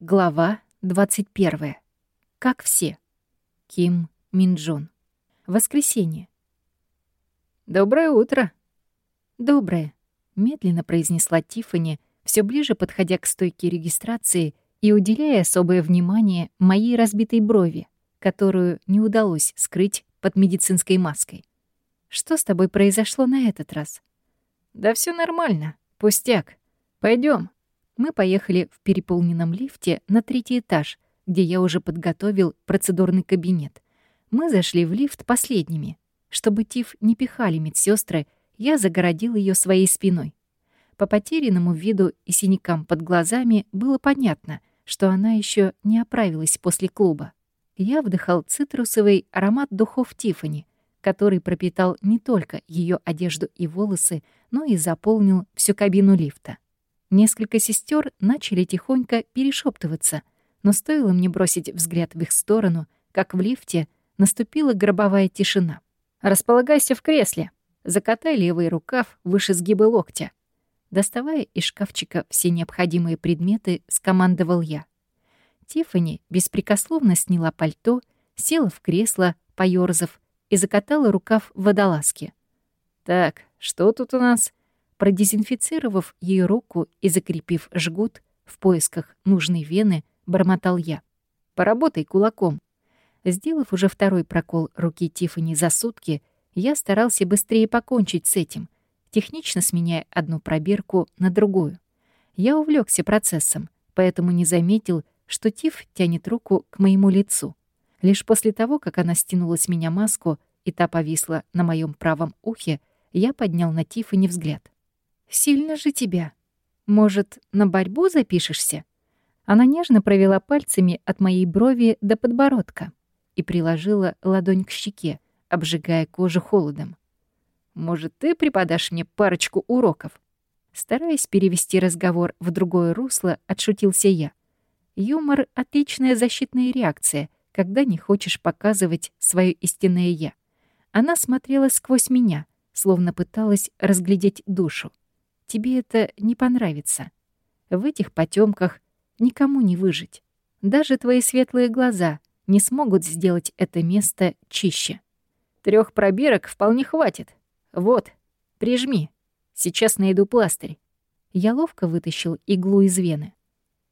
Глава 21. Как все. Ким Минджон. Воскресенье. «Доброе утро!» «Доброе», — медленно произнесла Тиффани, все ближе подходя к стойке регистрации и уделяя особое внимание моей разбитой брови, которую не удалось скрыть под медицинской маской. «Что с тобой произошло на этот раз?» «Да все нормально. Пустяк. Пойдем. Мы поехали в переполненном лифте на третий этаж, где я уже подготовил процедурный кабинет. Мы зашли в лифт последними. Чтобы Тиф не пихали медсестры, я загородил ее своей спиной. По потерянному виду и синякам под глазами было понятно, что она еще не оправилась после клуба. Я вдыхал цитрусовый аромат духов Тифани, который пропитал не только ее одежду и волосы, но и заполнил всю кабину лифта. Несколько сестер начали тихонько перешептываться, но стоило мне бросить взгляд в их сторону, как в лифте наступила гробовая тишина. «Располагайся в кресле. Закатай левый рукав выше сгиба локтя». Доставая из шкафчика все необходимые предметы, скомандовал я. Тиффани беспрекословно сняла пальто, села в кресло, поёрзав, и закатала рукав в водолазке. «Так, что тут у нас?» Продезинфицировав ее руку и закрепив жгут в поисках нужной вены, бормотал я. «Поработай кулаком». Сделав уже второй прокол руки Тифани за сутки, я старался быстрее покончить с этим, технично сменяя одну пробирку на другую. Я увлекся процессом, поэтому не заметил, что Тиф тянет руку к моему лицу. Лишь после того, как она стянула с меня маску, и та повисла на моем правом ухе, я поднял на Тифани взгляд. Сильно же тебя. Может, на борьбу запишешься?» Она нежно провела пальцами от моей брови до подбородка и приложила ладонь к щеке, обжигая кожу холодом. «Может, ты преподашь мне парочку уроков?» Стараясь перевести разговор в другое русло, отшутился я. Юмор — отличная защитная реакция, когда не хочешь показывать свое истинное «я». Она смотрела сквозь меня, словно пыталась разглядеть душу тебе это не понравится. В этих потемках никому не выжить. Даже твои светлые глаза не смогут сделать это место чище. Трех пробирок вполне хватит. Вот, прижми. Сейчас найду пластырь. Я ловко вытащил иглу из вены.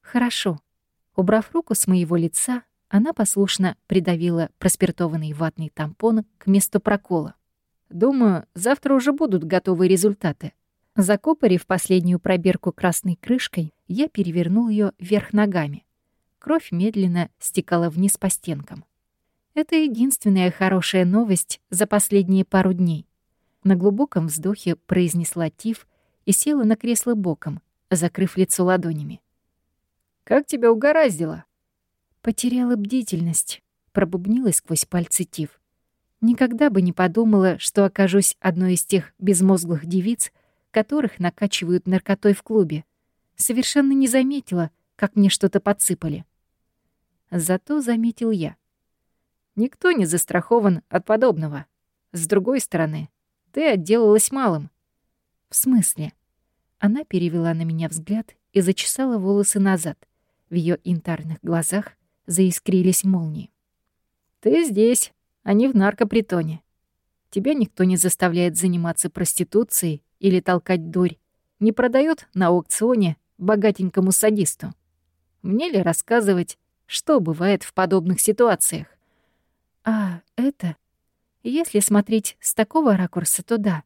Хорошо. Убрав руку с моего лица, она послушно придавила проспиртованный ватный тампон к месту прокола. Думаю, завтра уже будут готовы результаты. Закупорив последнюю пробирку красной крышкой, я перевернул ее вверх ногами. Кровь медленно стекала вниз по стенкам. Это единственная хорошая новость за последние пару дней. На глубоком вздохе произнесла Тиф и села на кресло боком, закрыв лицо ладонями. «Как тебя угораздило?» Потеряла бдительность, пробубнилась сквозь пальцы Тиф. Никогда бы не подумала, что окажусь одной из тех безмозглых девиц, которых накачивают наркотой в клубе. Совершенно не заметила, как мне что-то подсыпали. Зато заметил я. Никто не застрахован от подобного. С другой стороны, ты отделалась малым. В смысле? Она перевела на меня взгляд и зачесала волосы назад. В ее янтарных глазах заискрились молнии. «Ты здесь, а не в наркопритоне. Тебя никто не заставляет заниматься проституцией или толкать дурь, не продает на аукционе богатенькому садисту. Мне ли рассказывать, что бывает в подобных ситуациях? А, это... Если смотреть с такого ракурса, то да.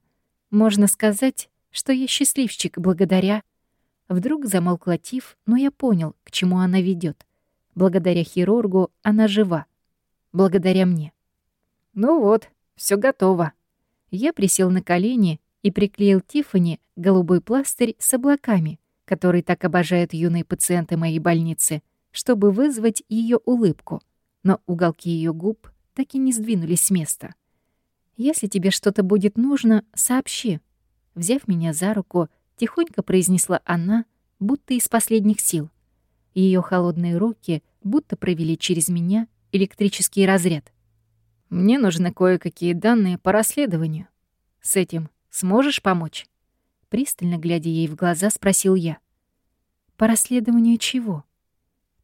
Можно сказать, что я счастливчик благодаря... Вдруг замолкла Тиф, но я понял, к чему она ведет. Благодаря хирургу она жива. Благодаря мне. Ну вот, все готово. Я присел на колени и приклеил Тиффани голубой пластырь с облаками, который так обожают юные пациенты моей больницы, чтобы вызвать ее улыбку, но уголки ее губ так и не сдвинулись с места. «Если тебе что-то будет нужно, сообщи». Взяв меня за руку, тихонько произнесла она, будто из последних сил. Ее холодные руки будто провели через меня электрический разряд. «Мне нужны кое-какие данные по расследованию. С этим Сможешь помочь?» Пристально глядя ей в глаза, спросил я. «По расследованию чего?»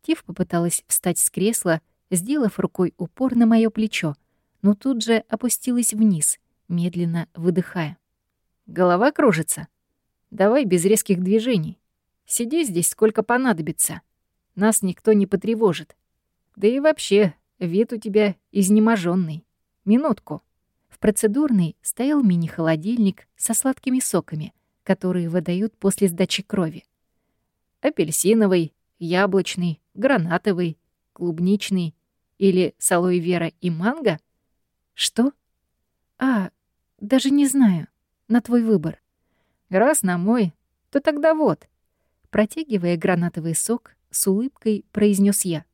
Тиф попыталась встать с кресла, сделав рукой упор на мое плечо, но тут же опустилась вниз, медленно выдыхая. «Голова кружится. Давай без резких движений. Сиди здесь сколько понадобится. Нас никто не потревожит. Да и вообще, вид у тебя изнеможенный. Минутку». В процедурной стоял мини-холодильник со сладкими соками, которые выдают после сдачи крови. Апельсиновый, яблочный, гранатовый, клубничный или с алоэ вера и манго? Что? А, даже не знаю. На твой выбор. Раз на мой, то тогда вот. Протягивая гранатовый сок, с улыбкой произнес я.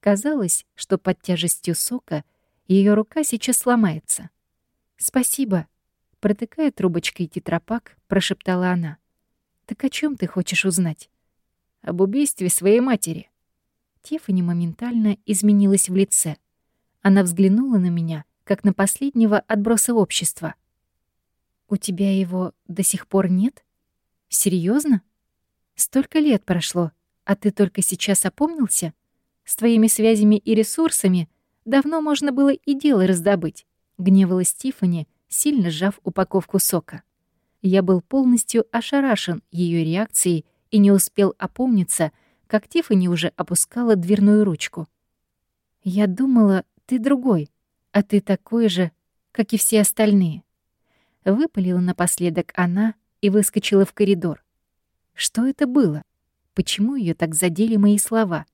Казалось, что под тяжестью сока ее рука сейчас сломается. «Спасибо», — протыкая трубочкой тетрапак, прошептала она. «Так о чем ты хочешь узнать?» об убийстве своей матери». Тиффани моментально изменилась в лице. Она взглянула на меня, как на последнего отброса общества. «У тебя его до сих пор нет? Серьезно? Столько лет прошло, а ты только сейчас опомнился? С твоими связями и ресурсами давно можно было и дело раздобыть», — гневалась Тиффани, сильно сжав упаковку сока. Я был полностью ошарашен ее реакцией и не успел опомниться, как Тиффани уже опускала дверную ручку. «Я думала, ты другой, а ты такой же, как и все остальные». Выпалила напоследок она и выскочила в коридор. Что это было? Почему ее так задели мои слова?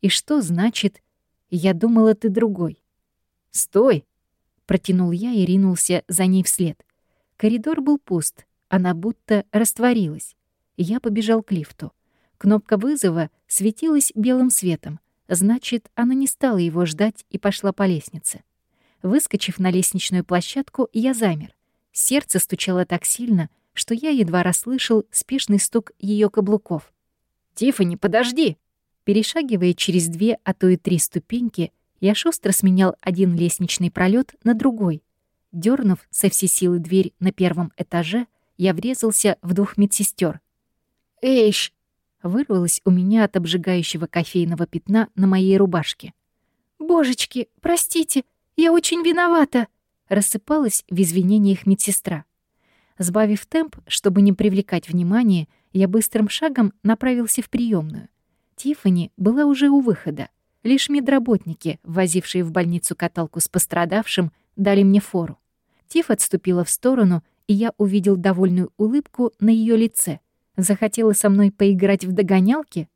И что значит «я думала, ты другой»? «Стой!» — протянул я и ринулся за ней вслед. Коридор был пуст, она будто растворилась. Я побежал к лифту. Кнопка вызова светилась белым светом. Значит, она не стала его ждать и пошла по лестнице. Выскочив на лестничную площадку, я замер. Сердце стучало так сильно, что я едва расслышал спешный стук ее каблуков. «Тиффани, подожди!» Перешагивая через две, а то и три ступеньки, я шустро сменял один лестничный пролет на другой. Дернув со всей силы дверь на первом этаже, я врезался в двух медсестер. «Эйш!» вырвалось у меня от обжигающего кофейного пятна на моей рубашке. «Божечки, простите, я очень виновата!» рассыпалась в извинениях медсестра. Сбавив темп, чтобы не привлекать внимания, я быстрым шагом направился в приемную. Тиффани была уже у выхода. Лишь медработники, возившие в больницу каталку с пострадавшим, дали мне фору. Тиф отступила в сторону, и я увидел довольную улыбку на ее лице — Захотела со мной поиграть в догонялки?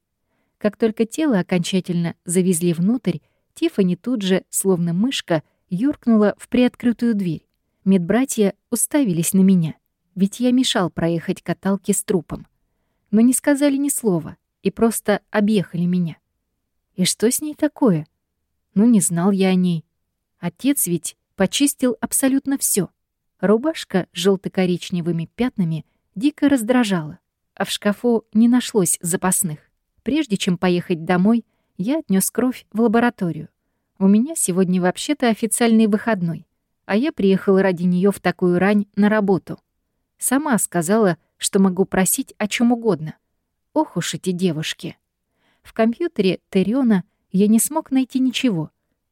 Как только тело окончательно завезли внутрь, Тиффани тут же, словно мышка, юркнула в приоткрытую дверь. Медбратья уставились на меня, ведь я мешал проехать каталке с трупом. Но не сказали ни слова и просто объехали меня. И что с ней такое? Ну, не знал я о ней. Отец ведь почистил абсолютно все. Рубашка с желто-коричневыми пятнами дико раздражала а в шкафу не нашлось запасных. Прежде чем поехать домой, я отнес кровь в лабораторию. У меня сегодня вообще-то официальный выходной, а я приехала ради нее в такую рань на работу. Сама сказала, что могу просить о чем угодно. Ох уж эти девушки. В компьютере Териона я не смог найти ничего.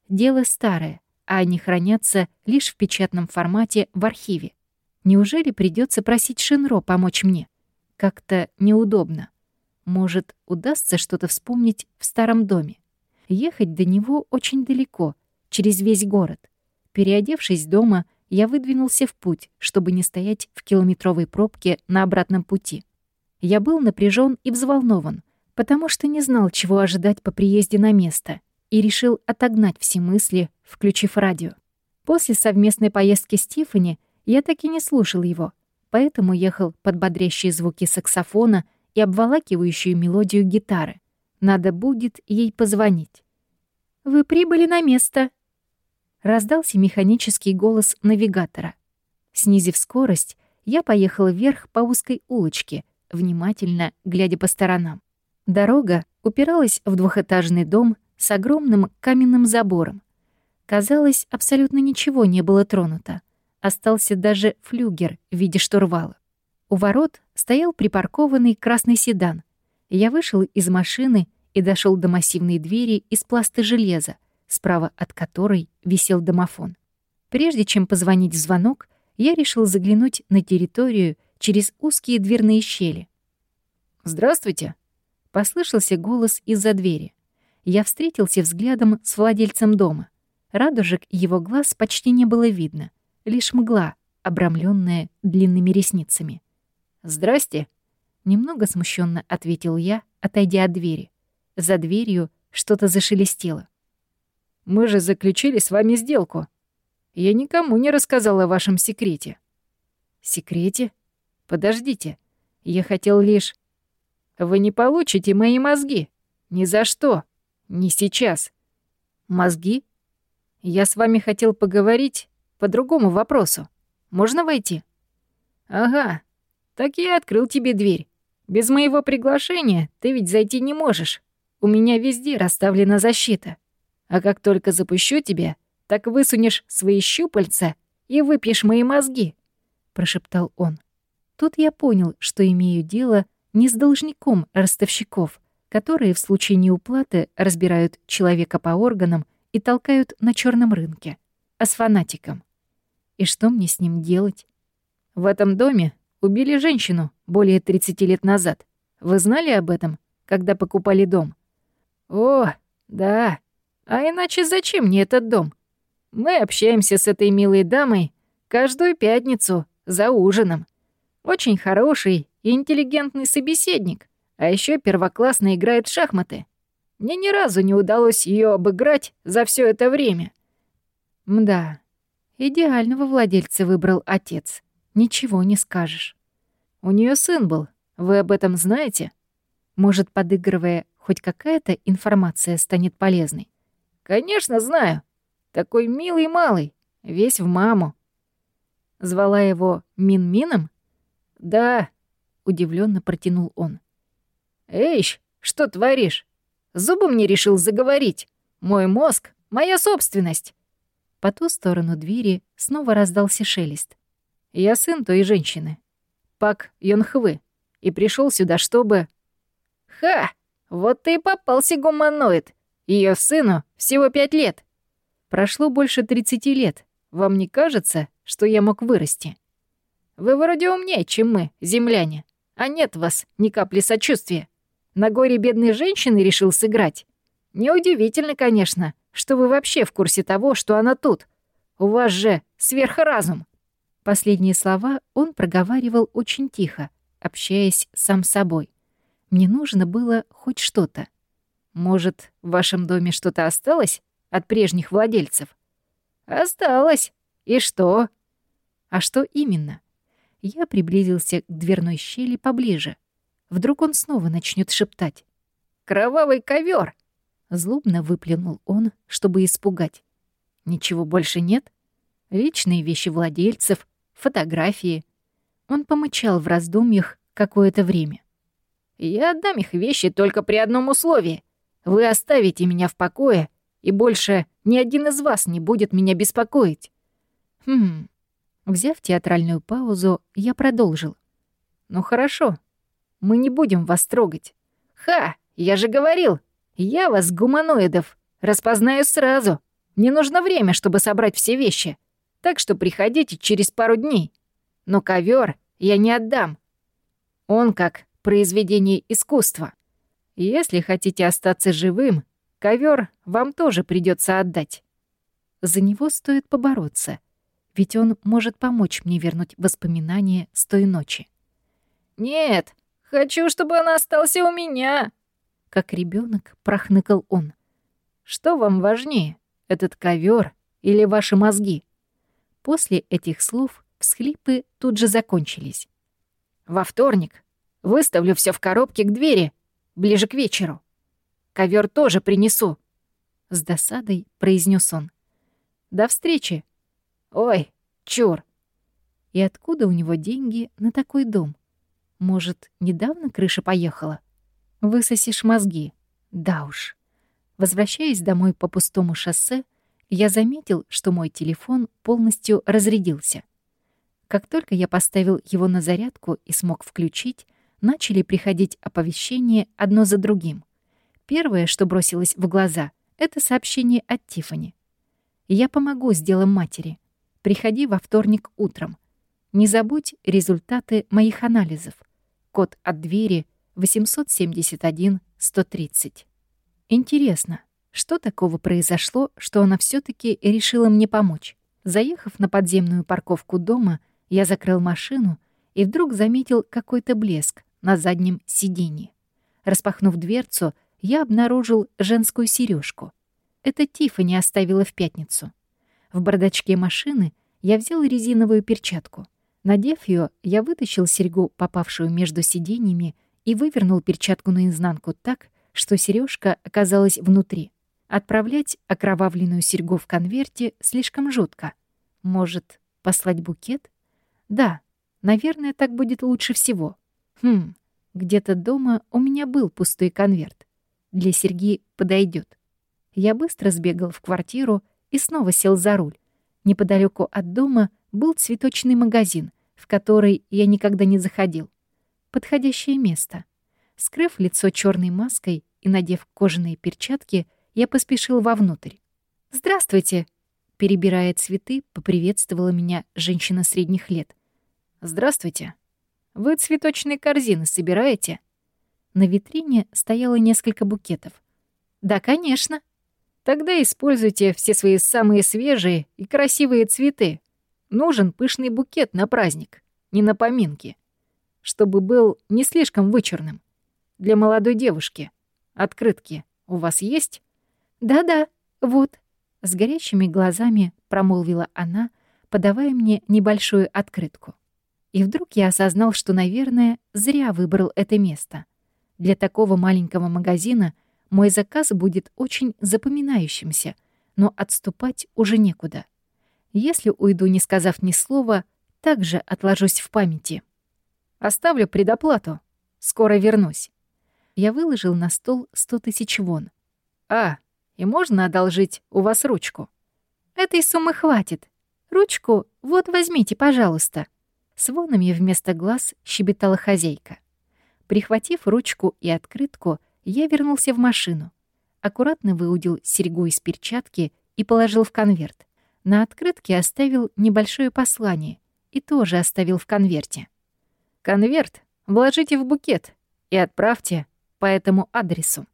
Дело старое, а они хранятся лишь в печатном формате в архиве. Неужели придется просить Шинро помочь мне? Как-то неудобно. Может, удастся что-то вспомнить в старом доме. Ехать до него очень далеко, через весь город. Переодевшись дома, я выдвинулся в путь, чтобы не стоять в километровой пробке на обратном пути. Я был напряжен и взволнован, потому что не знал, чего ожидать по приезде на место, и решил отогнать все мысли, включив радио. После совместной поездки с Тиффани я так и не слушал его, поэтому ехал под бодрящие звуки саксофона и обволакивающую мелодию гитары. Надо будет ей позвонить. «Вы прибыли на место!» Раздался механический голос навигатора. Снизив скорость, я поехал вверх по узкой улочке, внимательно глядя по сторонам. Дорога упиралась в двухэтажный дом с огромным каменным забором. Казалось, абсолютно ничего не было тронуто. Остался даже флюгер в виде штурвала. У ворот стоял припаркованный красный седан. Я вышел из машины и дошел до массивной двери из пласта железа, справа от которой висел домофон. Прежде чем позвонить в звонок, я решил заглянуть на территорию через узкие дверные щели. «Здравствуйте!» — послышался голос из-за двери. Я встретился взглядом с владельцем дома. Радужек его глаз почти не было видно, лишь мгла, обрамленная длинными ресницами. «Здрасте!» — немного смущенно ответил я, отойдя от двери. За дверью что-то зашелестело. «Мы же заключили с вами сделку. Я никому не рассказал о вашем секрете». «Секрете? Подождите. Я хотел лишь...» «Вы не получите мои мозги. Ни за что. Не сейчас». «Мозги?» «Я с вами хотел поговорить по другому вопросу. Можно войти?» «Ага. Так я открыл тебе дверь. Без моего приглашения ты ведь зайти не можешь. У меня везде расставлена защита. А как только запущу тебя, так высунешь свои щупальца и выпьешь мои мозги», — прошептал он. Тут я понял, что имею дело не с должником ростовщиков, которые в случае неуплаты разбирают человека по органам и толкают на черном рынке, а с фанатиком. И что мне с ним делать? В этом доме убили женщину более 30 лет назад. Вы знали об этом, когда покупали дом? «О, да. А иначе зачем мне этот дом? Мы общаемся с этой милой дамой каждую пятницу за ужином. Очень хороший и интеллигентный собеседник, а еще первоклассно играет в шахматы. Мне ни разу не удалось ее обыграть за все это время. Мда, идеального владельца выбрал отец. Ничего не скажешь. У нее сын был, вы об этом знаете? Может, подыгрывая хоть какая-то информация станет полезной. Конечно, знаю. Такой милый малый, весь в маму. Звала его Мин-Мином? Да, удивленно протянул он. Эйш, что творишь? Зубы мне решил заговорить. Мой мозг — моя собственность. По ту сторону двери снова раздался шелест. Я сын той женщины, Пак Йонхвы, и пришел сюда, чтобы... Ха! Вот ты и попался гуманоид. Ее сыну всего пять лет. Прошло больше тридцати лет. Вам не кажется, что я мог вырасти? Вы вроде умнее, чем мы, земляне. А нет вас ни капли сочувствия. На горе бедной женщины решил сыграть. Неудивительно, конечно, что вы вообще в курсе того, что она тут. У вас же сверхразум. Последние слова он проговаривал очень тихо, общаясь сам с собой. Мне нужно было хоть что-то. Может, в вашем доме что-то осталось от прежних владельцев? Осталось. И что? А что именно? Я приблизился к дверной щели поближе. Вдруг он снова начнет шептать. «Кровавый ковер! Злобно выплюнул он, чтобы испугать. Ничего больше нет? Личные вещи владельцев, фотографии. Он помычал в раздумьях какое-то время. Я отдам их вещи только при одном условии. Вы оставите меня в покое, и больше ни один из вас не будет меня беспокоить. Хм. Взяв театральную паузу, я продолжил. Ну хорошо. Мы не будем вас трогать. Ха, я же говорил, я вас, гуманоидов, распознаю сразу. Не нужно время, чтобы собрать все вещи. Так что приходите через пару дней. Но ковер я не отдам. Он как произведение искусства. Если хотите остаться живым, ковер вам тоже придется отдать. За него стоит побороться, ведь он может помочь мне вернуть воспоминания с той ночи. Нет, хочу, чтобы он остался у меня. Как ребенок прохныкал он. Что вам важнее, этот ковер или ваши мозги? После этих слов всхлипы тут же закончились. Во вторник Выставлю все в коробке к двери, ближе к вечеру. Ковер тоже принесу. С досадой произнес он. До встречи. Ой, чур. И откуда у него деньги на такой дом? Может, недавно крыша поехала? Высосишь мозги. Да уж. Возвращаясь домой по пустому шоссе, я заметил, что мой телефон полностью разрядился. Как только я поставил его на зарядку и смог включить, начали приходить оповещения одно за другим. Первое, что бросилось в глаза, это сообщение от Тифани. «Я помогу с делом матери. Приходи во вторник утром. Не забудь результаты моих анализов. Код от двери 871-130». Интересно, что такого произошло, что она все таки решила мне помочь? Заехав на подземную парковку дома, я закрыл машину и вдруг заметил какой-то блеск на заднем сиденье. Распахнув дверцу, я обнаружил женскую сережку. Это Тиффани оставила в пятницу. В бардачке машины я взял резиновую перчатку. Надев ее, я вытащил серьгу, попавшую между сиденьями, и вывернул перчатку наизнанку так, что сережка оказалась внутри. Отправлять окровавленную серьгу в конверте слишком жутко. Может, послать букет? Да, наверное, так будет лучше всего. Хм, где-то дома у меня был пустой конверт. Для серьги подойдет. Я быстро сбегал в квартиру и снова сел за руль. Неподалеку от дома был цветочный магазин, в который я никогда не заходил. Подходящее место. Скрыв лицо черной маской и надев кожаные перчатки, я поспешил вовнутрь. «Здравствуйте!» Перебирая цветы, поприветствовала меня женщина средних лет. «Здравствуйте. Вы цветочные корзины собираете?» На витрине стояло несколько букетов. «Да, конечно. Тогда используйте все свои самые свежие и красивые цветы. Нужен пышный букет на праздник, не на поминки. Чтобы был не слишком вычурным. Для молодой девушки. Открытки у вас есть?» «Да-да, вот», — с горящими глазами промолвила она, подавая мне небольшую открытку. И вдруг я осознал, что, наверное, зря выбрал это место. Для такого маленького магазина мой заказ будет очень запоминающимся, но отступать уже некуда. Если уйду, не сказав ни слова, также отложусь в памяти. Оставлю предоплату. Скоро вернусь. Я выложил на стол сто тысяч вон. А, и можно одолжить у вас ручку? Этой суммы хватит. Ручку вот возьмите, пожалуйста. С вонами вместо глаз щебетала хозяйка. Прихватив ручку и открытку, я вернулся в машину. Аккуратно выудил серьгу из перчатки и положил в конверт. На открытке оставил небольшое послание и тоже оставил в конверте. «Конверт вложите в букет и отправьте по этому адресу».